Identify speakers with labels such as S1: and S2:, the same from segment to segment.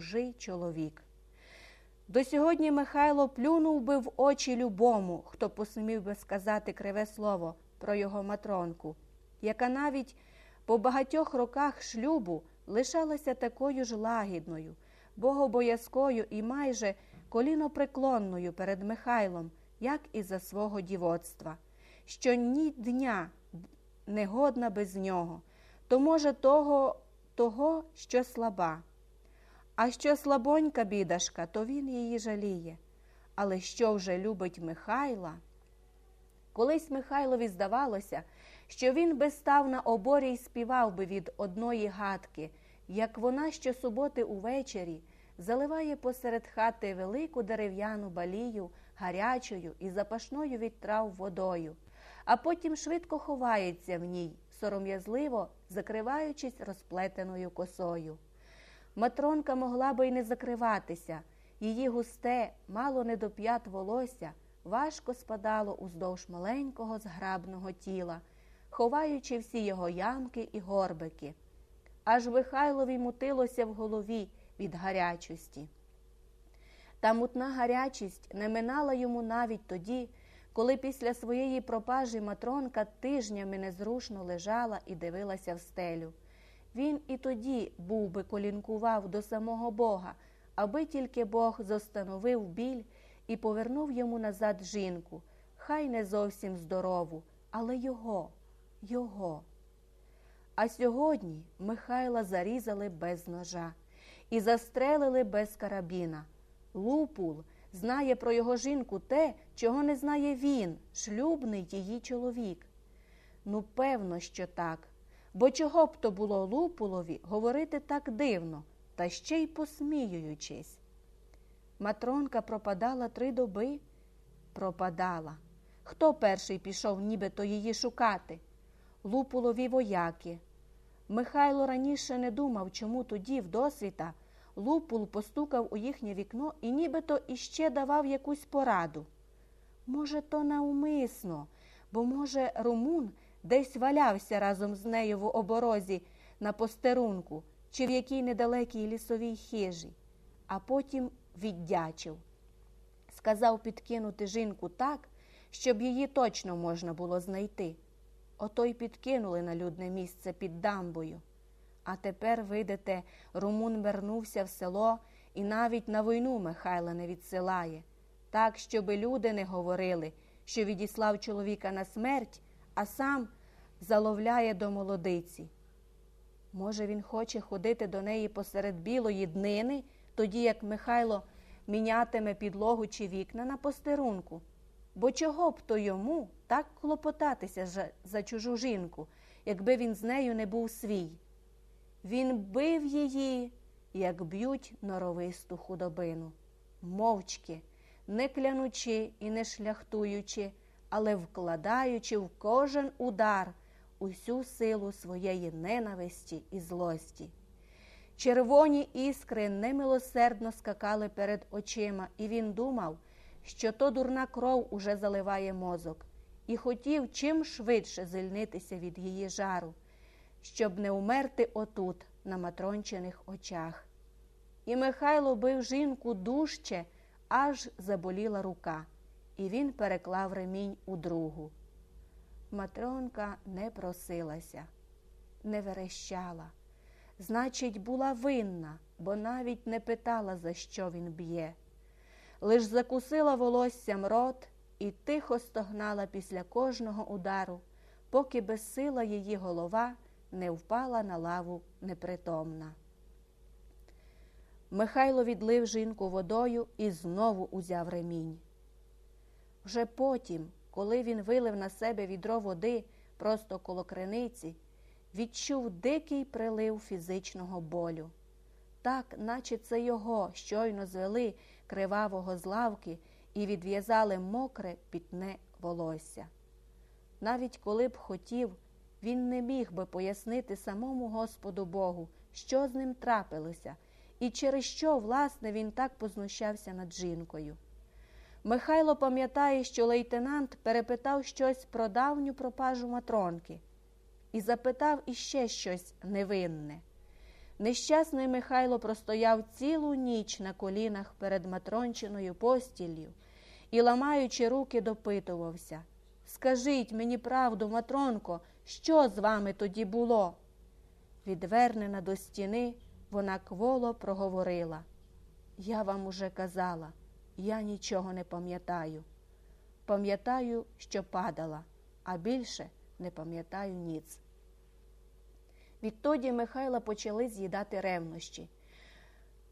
S1: чужий чоловік. До сьогодні Михайло плюнув би в очі любому, хто посумів би сказати криве слово про його матронку, яка навіть по багатьох роках шлюбу лишалася такою ж лагідною, богобоязкою і майже колінопреклонною перед Михайлом, як і за свого дівоцтва, що ні дня не годна без нього, то, може, того, того, що слаба. А що слабонька бідашка, то він її жаліє. Але що вже любить Михайла? Колись Михайлові здавалося, що він би став на оборі й співав би від одної гадки, як вона щосуботи увечері заливає посеред хати велику дерев'яну балію гарячою і запашною від трав водою, а потім швидко ховається в ній, сором'язливо закриваючись розплетеною косою. Матронка могла би й не закриватися, її густе, мало не до п'ят волосся, важко спадало уздовж маленького зграбного тіла, ховаючи всі його ямки і горбики. Аж Михайлові мутилося в голові від гарячості. Та мутна гарячість не минала йому навіть тоді, коли після своєї пропажі матронка тижнями незрушно лежала і дивилася в стелю. Він і тоді був би колінкував до самого Бога, аби тільки Бог зостановив біль і повернув йому назад жінку, хай не зовсім здорову, але його, його. А сьогодні Михайла зарізали без ножа і застрелили без карабіна. Лупул знає про його жінку те, чого не знає він, шлюбний її чоловік. Ну, певно, що так. Бо чого б то було Лупулові говорити так дивно, та ще й посміюючись? Матронка пропадала три доби? Пропадала. Хто перший пішов нібито її шукати? Лупулові вояки. Михайло раніше не думав, чому тоді, вдосвіта, Лупул постукав у їхнє вікно і нібито іще давав якусь пораду. Може, то навмисно, бо, може, румун десь валявся разом з нею в оборозі на постерунку чи в якій недалекій лісовій хижі, а потім віддячив. Сказав підкинути жінку так, щоб її точно можна було знайти. Ото й підкинули на людне місце під дамбою. А тепер, видите, Румун вернувся в село і навіть на війну Михайла не відсилає, так, щоби люди не говорили, що відіслав чоловіка на смерть, а сам заловляє до молодиці. Може, він хоче ходити до неї посеред білої днини, тоді як Михайло мінятиме підлогу чи вікна на постерунку. Бо чого б то йому так клопотатися за чужу жінку, якби він з нею не був свій? Він бив її, як б'ють норовисту худобину, мовчки, не клянучи і не шляхтуючи, але вкладаючи в кожен удар усю силу своєї ненависті і злості. Червоні іскри немилосердно скакали перед очима, і він думав, що то дурна кров уже заливає мозок, і хотів чим швидше звільнитися від її жару, щоб не умерти отут, на матрончених очах. І Михайло бив жінку дужче, аж заболіла рука, і він переклав ремінь у другу. Матронка не просилася, не верещала. Значить, була винна, бо навіть не питала, за що він б'є. Лиш закусила волоссям рот і тихо стогнала після кожного удару, поки безсила її голова не впала на лаву непритомна. Михайло відлив жінку водою і знову узяв ремінь. Вже потім, коли він вилив на себе відро води просто коло криниці, відчув дикий прилив фізичного болю. Так, наче це його щойно звели кривавого з лавки і відв'язали мокре пітне волосся. Навіть коли б хотів, він не міг би пояснити самому Господу Богу, що з ним трапилося, і через що, власне, він так познущався над жінкою. Михайло пам'ятає, що лейтенант перепитав щось про давню пропажу матронки і запитав іще щось невинне. Нещасний Михайло простояв цілу ніч на колінах перед матрончиною постіллю і, ламаючи руки, допитувався Скажіть мені правду, Матронко, що з вами тоді було? Відвернена до стіни, вона кволо проговорила. Я вам уже казала, я нічого не пам'ятаю. Пам'ятаю, що падала, а більше не пам'ятаю ніц. Відтоді Михайла почали з'їдати ревнощі.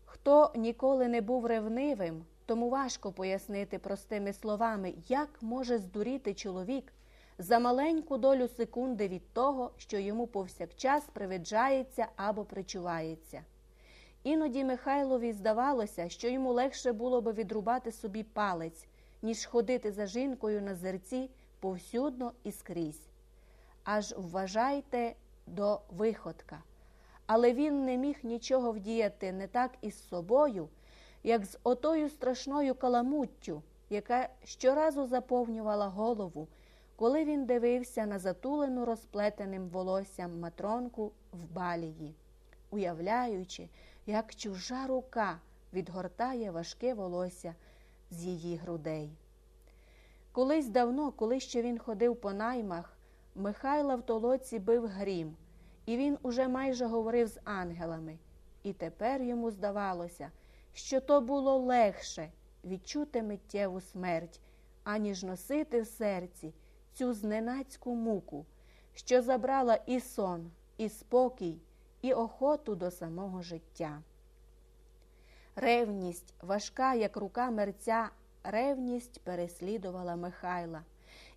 S1: Хто ніколи не був ревнивим, тому важко пояснити простими словами, як може здуріти чоловік за маленьку долю секунди від того, що йому повсякчас привиджається або причувається. Іноді Михайлові здавалося, що йому легше було би відрубати собі палець, ніж ходити за жінкою на зерці повсюдно і скрізь. Аж вважайте до виходка. Але він не міг нічого вдіяти не так із собою, як з отою страшною каламуттю, яка щоразу заповнювала голову, коли він дивився на затулену розплетеним волоссям матронку в балії, уявляючи, як чужа рука відгортає важке волосся з її грудей. Колись давно, коли ще він ходив по наймах, Михайла в толоці бив грім, і він уже майже говорив з ангелами. І тепер йому здавалося, що то було легше відчути миттєву смерть, аніж носити в серці цю зненацьку муку, що забрала і сон, і спокій, і охоту до самого життя. Ревність, важка, як рука мерця, ревність переслідувала Михайла,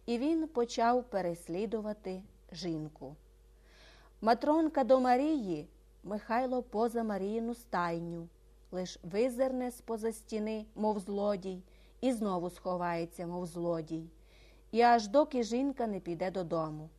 S1: і він почав переслідувати жінку. Матронка до Марії Михайло поза Маріїну стайню, лиш визирне з поза стіни, мов злодій, і знову сховається, мов злодій, і аж доки жінка не піде додому.